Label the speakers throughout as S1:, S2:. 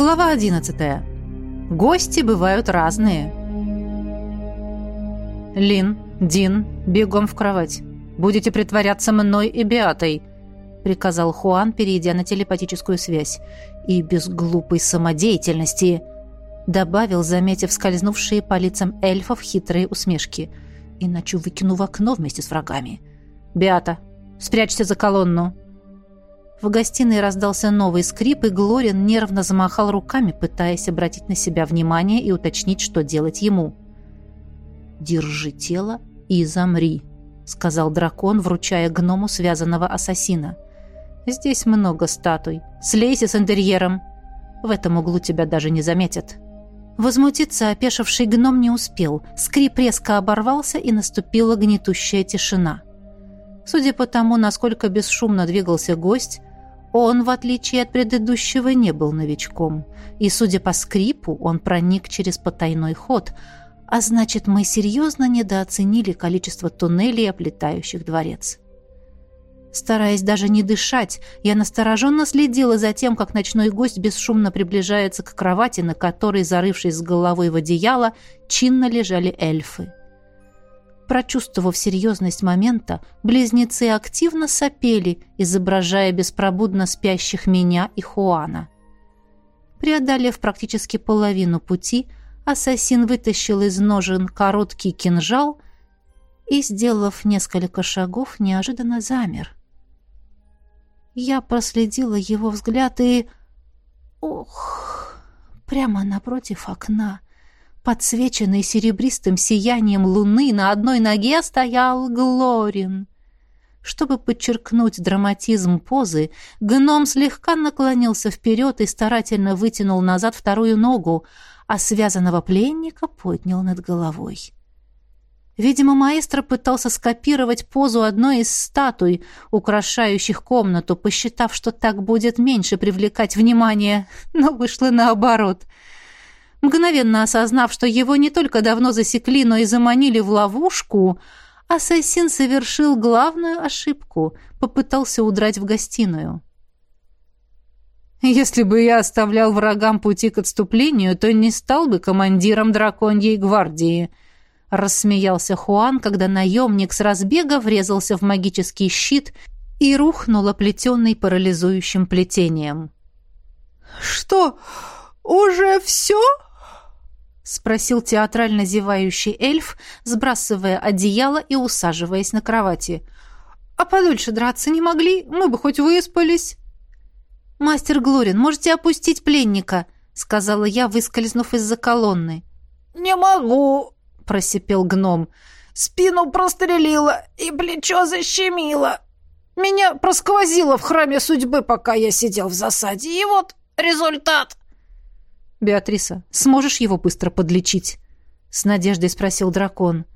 S1: Глава 11. Гости бывают разные. Лин, Дин, бегом в кровать. Будете притворяться мной и Беатой, приказал Хуан, перейдя на телепатическую связь. И без глупой самодеятельности добавил, заметив скользнувшие по лицам эльфов хитрые усмешки. Иначе выкину в окно вместе с врагами. Беата, спрячься за колонну. В гостиной раздался новый скрип, и Глорин нервно замахал руками, пытаясь обратить на себя внимание и уточнить, что делать ему. «Держи тело и замри», — сказал дракон, вручая гному связанного ассасина. «Здесь много статуй. Слейся с интерьером. В этом углу тебя даже не заметят». Возмутиться опешивший гном не успел. Скрип резко оборвался, и наступила гнетущая тишина. Судя по тому, насколько бесшумно двигался гость, он, в отличие от предыдущего, не был новичком. И, судя по скрипу, он проник через потайной ход, а значит, мы серьезно недооценили количество туннелей, оплетающих дворец. Стараясь даже не дышать, я настороженно следила за тем, как ночной гость бесшумно приближается к кровати, на которой, зарывшись с головой в одеяло, чинно лежали эльфы. Прочувствовав серьезность момента, близнецы активно сопели, изображая беспробудно спящих меня и Хуана. Преодолев практически половину пути, ассасин вытащил из ножен короткий кинжал и, сделав несколько шагов, неожиданно замер. Я проследила его взгляд и... Ох, прямо напротив окна — Подсвеченный серебристым сиянием луны на одной ноге стоял Глорин. Чтобы подчеркнуть драматизм позы, гном слегка наклонился вперед и старательно вытянул назад вторую ногу, а связанного пленника поднял над головой. Видимо, маэстро пытался скопировать позу одной из статуй, украшающих комнату, посчитав, что так будет меньше привлекать внимание, но вышло наоборот — Мгновенно осознав, что его не только давно засекли, но и заманили в ловушку, ассасин совершил главную ошибку — попытался удрать в гостиную. «Если бы я оставлял врагам пути к отступлению, то не стал бы командиром драконьей гвардии», — рассмеялся Хуан, когда наемник с разбега врезался в магический щит и рухнул оплетенный парализующим плетением.
S2: «Что, уже все?»
S1: — спросил театрально зевающий эльф, сбрасывая одеяло и усаживаясь на кровати. «А подольше драться не могли? Мы бы хоть выспались». «Мастер Глорин, можете опустить пленника?» — сказала я, выскользнув из-за колонны.
S2: «Не могу», — просипел гном. «Спину прострелило и плечо защемило. Меня просквозило в храме судьбы, пока я сидел в засаде, и вот результат».
S1: «Беатриса, сможешь его быстро подлечить?» — с надеждой спросил дракон.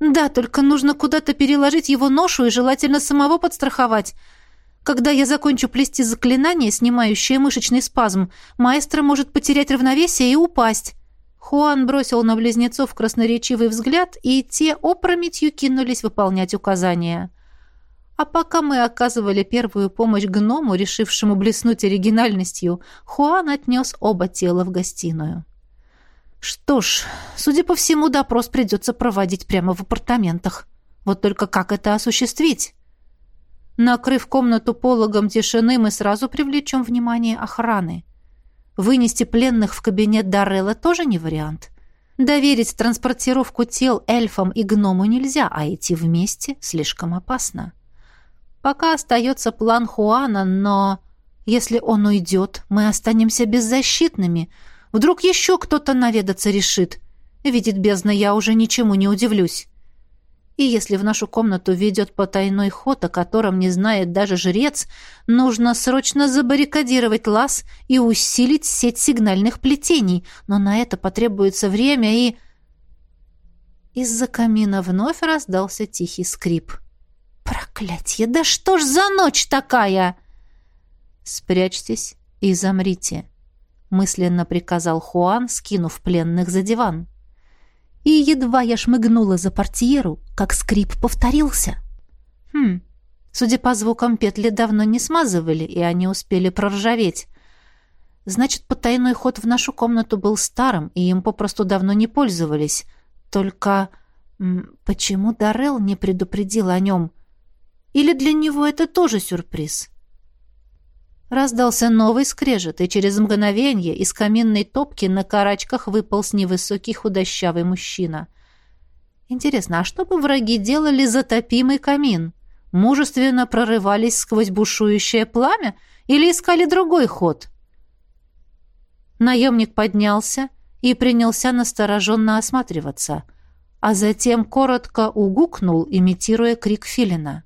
S1: «Да, только нужно куда-то переложить его ношу и желательно самого подстраховать. Когда я закончу плести заклинание, снимающее мышечный спазм, маэстро может потерять равновесие и упасть». Хуан бросил на близнецов красноречивый взгляд, и те опрометью кинулись выполнять указания. А пока мы оказывали первую помощь гному, решившему блеснуть оригинальностью, Хуан отнес оба тела в гостиную. Что ж, судя по всему, допрос придется проводить прямо в апартаментах. Вот только как это осуществить? Накрыв комнату пологом тишины, мы сразу привлечем внимание охраны. Вынести пленных в кабинет Дарелла тоже не вариант. Доверить транспортировку тел эльфам и гному нельзя, а идти вместе слишком опасно. Пока остается план Хуана, но если он уйдет, мы останемся беззащитными. Вдруг еще кто-то наведаться решит. Видит бездна, я уже ничему не удивлюсь. И если в нашу комнату ведет потайной ход, о котором не знает даже жрец, нужно срочно забаррикадировать лаз и усилить сеть сигнальных плетений. Но на это потребуется время и... Из-за камина вновь раздался тихий скрип. — Проклятье, да что ж за ночь такая? Спрячьтесь и замрите, мысленно приказал Хуан, скинув пленных за диван. И едва я шмыгнула за портьеру, как скрип повторился. Хм, судя по звукам, петли давно не смазывали, и они успели проржаветь. Значит, потайной ход в нашу комнату был старым, и им попросту давно не пользовались. Только почему Даррелл не предупредил о нем? Или для него это тоже сюрприз? Раздался новый скрежет, и через мгновение из каминной топки на карачках выполз невысокий худощавый мужчина. Интересно, а что бы враги делали за топимый камин? Мужественно прорывались сквозь бушующее пламя или искали другой ход? Наемник поднялся и принялся настороженно осматриваться, а затем коротко угукнул, имитируя крик филина.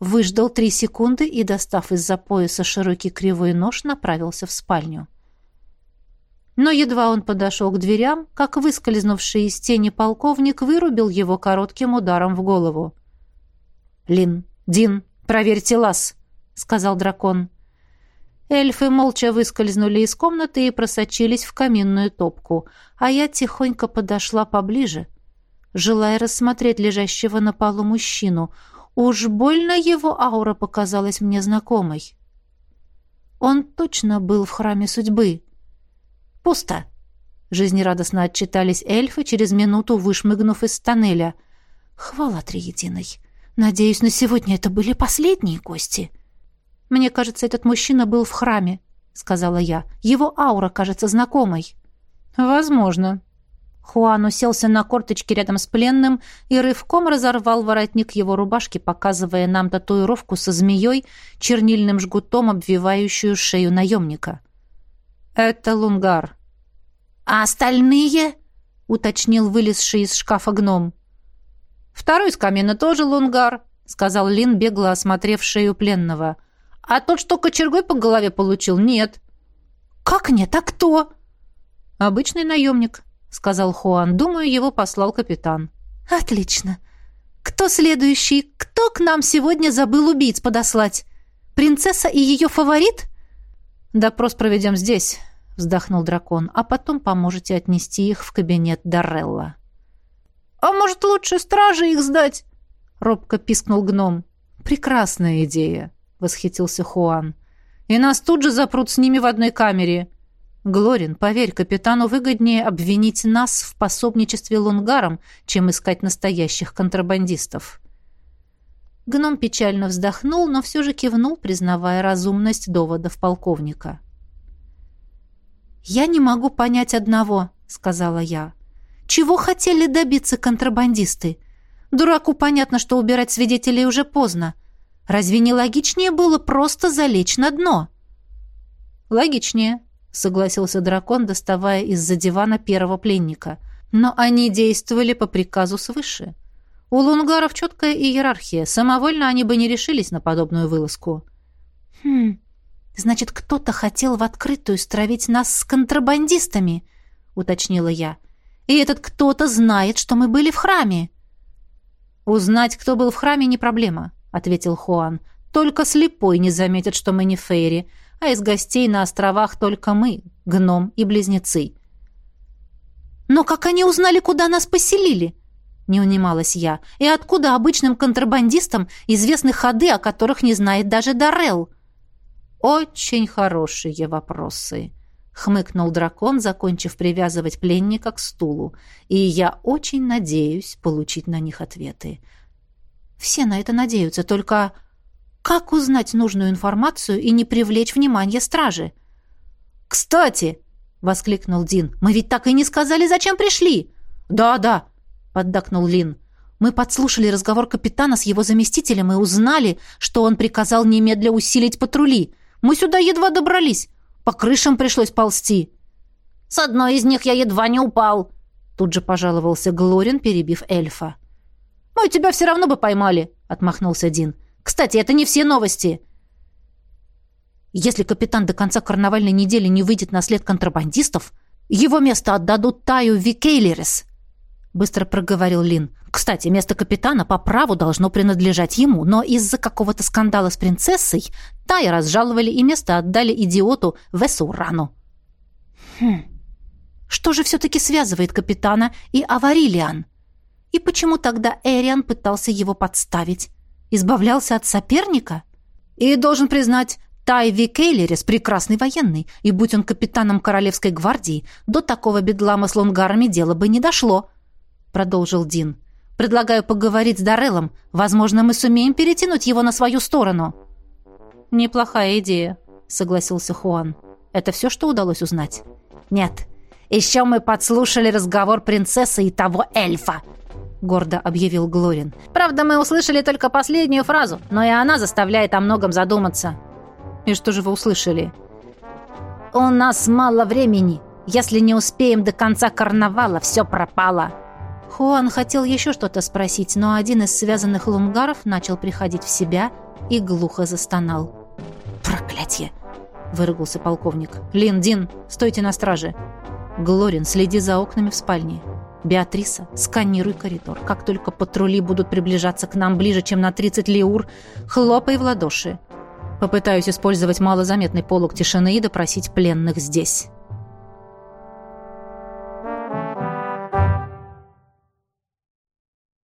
S1: Выждал три секунды и, достав из-за пояса широкий кривой нож, направился в спальню. Но едва он подошел к дверям, как выскользнувший из тени полковник вырубил его коротким ударом в голову. «Лин, Дин, проверьте лаз», — сказал дракон. Эльфы молча выскользнули из комнаты и просочились в каминную топку, а я тихонько подошла поближе, желая рассмотреть лежащего на полу мужчину. Уж больно его аура показалась мне знакомой. Он точно был в храме судьбы. «Пусто!» — жизнерадостно отчитались эльфы, через минуту вышмыгнув из тоннеля. «Хвала Триединой! Надеюсь, на сегодня это были последние гости!» «Мне кажется, этот мужчина был в храме», — сказала я. «Его аура кажется знакомой». «Возможно». Хуан уселся на корточке рядом с пленным и рывком разорвал воротник его рубашки, показывая нам татуировку со змеей, чернильным жгутом, обвивающую шею наемника. «Это лунгар». «А остальные?» — уточнил вылезший из шкафа гном. «Второй из камина тоже лунгар», — сказал Лин, бегло осмотрев шею пленного. А тот, что кочергой по голове получил, нет. Как нет? А кто? Обычный наемник, сказал Хуан. Думаю, его послал капитан. Отлично. Кто следующий? Кто к нам сегодня забыл убийц подослать? Принцесса и ее фаворит? Допрос проведем здесь, вздохнул дракон, а потом поможете отнести их в кабинет Даррелла. А может, лучше стражи их сдать? робко пискнул гном. Прекрасная идея, восхитился Хуан. «И нас тут же запрут с ними в одной камере». «Глорин, поверь, капитану выгоднее обвинить нас в пособничестве лунгарам, чем искать настоящих контрабандистов». Гном печально вздохнул, но все же кивнул, признавая разумность доводов полковника. «Я не могу понять одного», — сказала я. «Чего хотели добиться контрабандисты? Дураку понятно, что убирать свидетелей уже поздно. Разве не логичнее было просто залечь на дно? Логичнее, согласился дракон, доставая из-за дивана первого пленника. Но они действовали по приказу свыше. У лунгаров четкая иерархия. Самовольно они бы не решились на подобную вылазку. Хм, значит, кто-то хотел в открытую стравить нас с контрабандистами, уточнила я. И этот кто-то знает, что мы были в храме. Узнать, кто был в храме, не проблема ответил Хуан. Только слепой не заметит, что мы не фейри, а из гостей на островах только мы, гном и близнецы. Но как они узнали, куда нас поселили? Не унималась я. И откуда обычным контрабандистам известны ходы, о которых не знает даже Дарел? Очень хорошие вопросы, хмыкнул дракон, закончив привязывать пленника к стулу. И я очень надеюсь получить на них ответы. Все на это надеются, только как узнать нужную информацию и не привлечь внимание стражи? «Кстати!» — воскликнул Дин. «Мы ведь так и не сказали, зачем пришли!» «Да, да!» — поддакнул Лин. «Мы подслушали разговор капитана с его заместителем и узнали, что он приказал немедля усилить патрули. Мы сюда едва добрались. По крышам пришлось ползти». «С одной из них я едва не упал!» Тут же пожаловался Глорин, перебив эльфа. «Мы тебя все равно бы поймали», — отмахнулся Дин. «Кстати, это не все новости». «Если капитан до конца карнавальной недели не выйдет на след контрабандистов, его место отдадут Таю Викейлерес», — быстро проговорил Лин. «Кстати, место капитана по праву должно принадлежать ему, но из-за какого-то скандала с принцессой Тая разжаловали и место отдали идиоту Весурану». «Хм... Что же все-таки связывает капитана и Аварилиан?» И почему тогда Эриан пытался его подставить? Избавлялся от соперника? И, должен признать, Тайви Кейлерис – прекрасный военный, и будь он капитаном Королевской гвардии, до такого бедлама с лунгарами дело бы не дошло», – продолжил Дин. «Предлагаю поговорить с Дареллом. Возможно, мы сумеем перетянуть его на свою сторону». «Неплохая идея», – согласился Хуан. «Это все, что удалось узнать?»
S2: «Нет. Еще мы подслушали разговор принцессы и того эльфа», — гордо объявил Глорин. «Правда, мы услышали только последнюю фразу, но и она заставляет о многом задуматься».
S1: «И что же вы услышали?»
S2: «У нас мало времени. Если не успеем до конца карнавала, все пропало».
S1: Хуан хотел еще что-то спросить, но один из связанных лунгаров начал приходить в себя и глухо застонал.
S2: «Проклятье!»
S1: — выругался полковник. «Лин, Дин, стойте на страже!» «Глорин, следи за окнами в спальне!» «Беатриса, сканируй коридор. Как только патрули будут приближаться к нам ближе, чем на 30 лиур, хлопай в ладоши. Попытаюсь использовать малозаметный полог тишины и допросить пленных здесь.